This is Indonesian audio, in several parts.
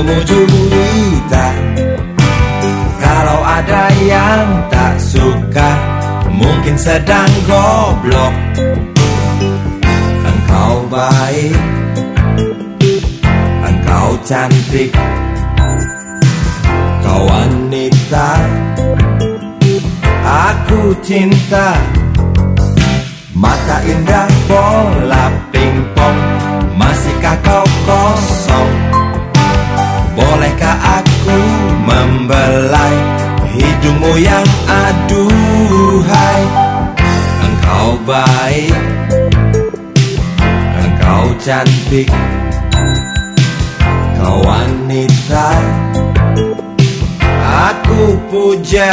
Juwita Kalau ada yang tak suka Mungkin sedang goblok. Engkau baik Engkau cantik. Kau wanita Aku cinta. Mata indah bola pingpong Masihkah kau kosong Hidungmu yang aduhai. Engkau baik Engkau cantik. Kau wanita Aku puja.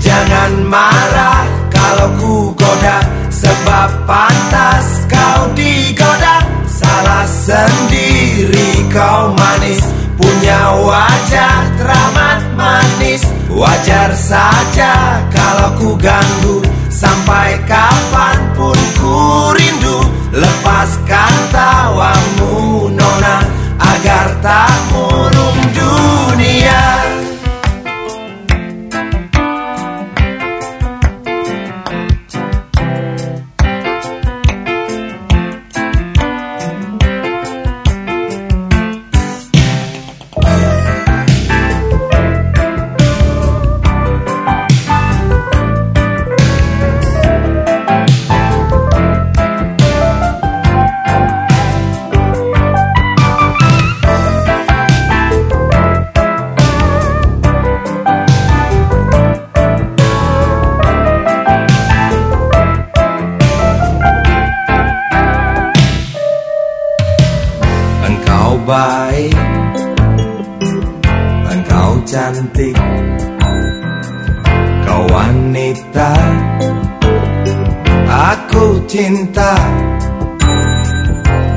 Jangan marah kalau ku goda Sebab pantas kau digoda. Salah sendiri kau manis Punya wajah teramat Wajar saja kalau ku ganggu Sampai kapan pun ku cantik. Kau wanita Aku cinta.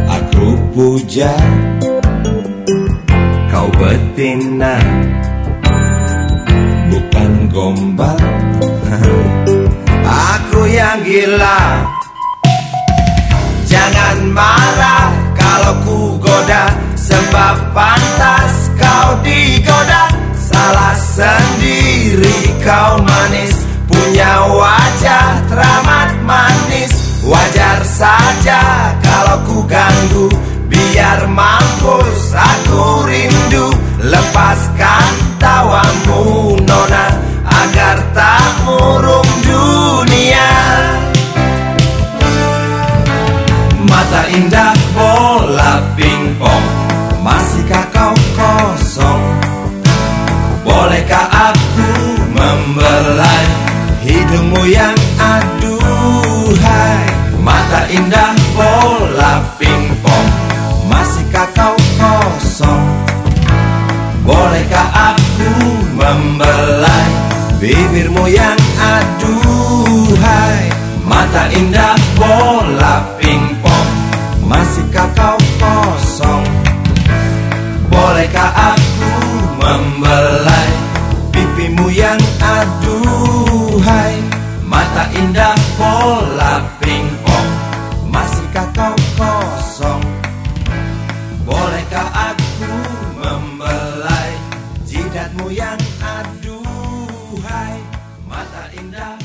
Aku puja Kau betina. Bukan gombal Aku yang gila. Jangan marah kalau ku goda Sebab pantas sendiri. Kau manis Punya wajah teramat manis. Wajar saja kalau ku ganggu Biar mampus aku rindu. Lepaskan Bolehkah aku membelai Bibirmu yang aduhai? Mata indah bola membelai Jidatmu